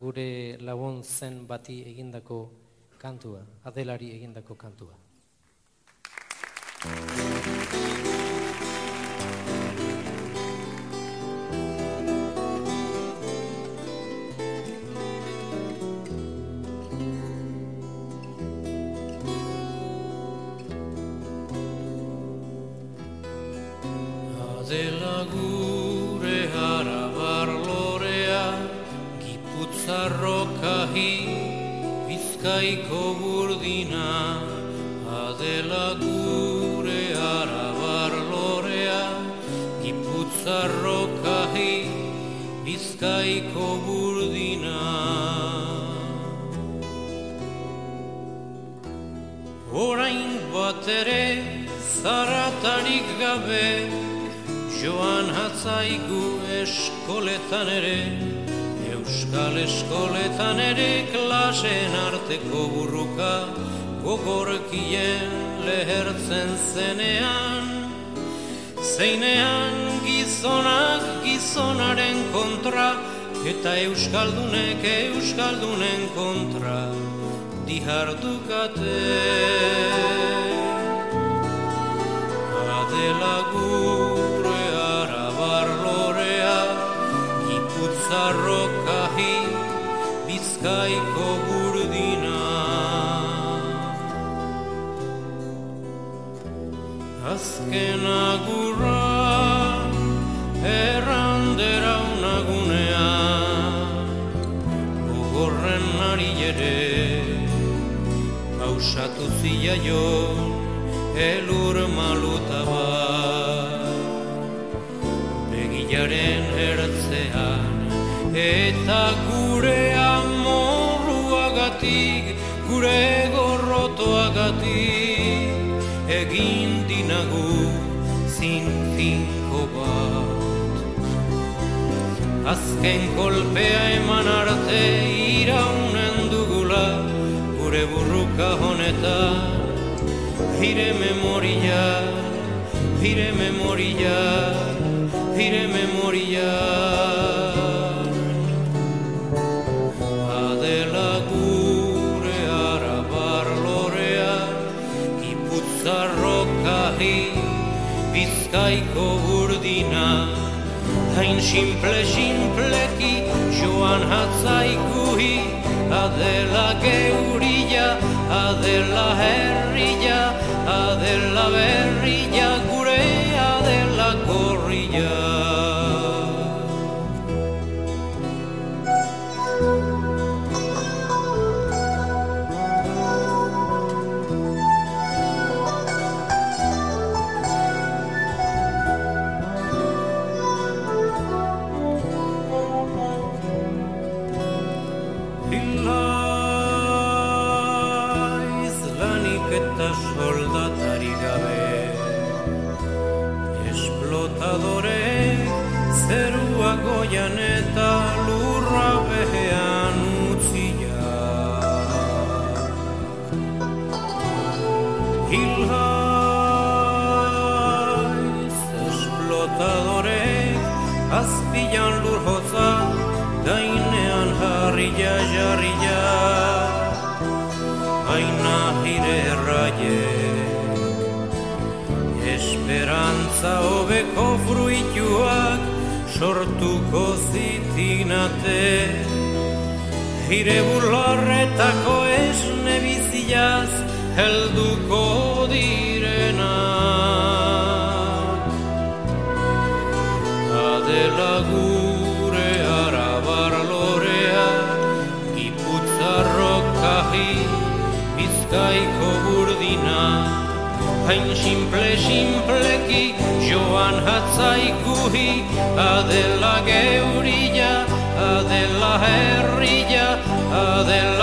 gure lagun zen bati egindako kantua, adelari egindako kantua. Adela gure giputzarrokahi, bizkaiko burdina. Adela gure arabar lorea, giputzarrokahi, bizkaiko burdina. Orain bat ere zaratarik gabe Joan hatzaigu eskoletan ere Euskal eskoletan ere klasen arteko burruka Gogorkien lehertzen zenean. Zeinean gizonak gizonaren kontra Eta euskaldunek euskaldunen kontra. Dihardukate Iputzarrokahi bizkaiko burdina. Azken agurra errandera unagunea. Gogorren ari ere Pausatu ziaio elur maluta bat. Begilaren ertzean eta gure amorruagatik Gure gorrotoagatik egin dinagu zinfinko bat. Azken kolpea eman arte iraunen dugula gure burruka honetan Hire memoria, hire memoria, hire memoria Iputzarrokahi bizkaiko burdina Hain simple, simpleki joan hatzaikuhi Adela geurilla, adela herrilla, adela berrilla, eta soldatari gabe. Esplotadore zerua goian eta lurra behean utzia. Hilaiz esplotadore azpilan erraiek Esperantza hobeko fruituak Sortuko zitinate. Hire burlarretako esne biziaz Helduko direnak Hain simple simpleki joan hatzaikuhi Adela geurilla, adela herrilla, adela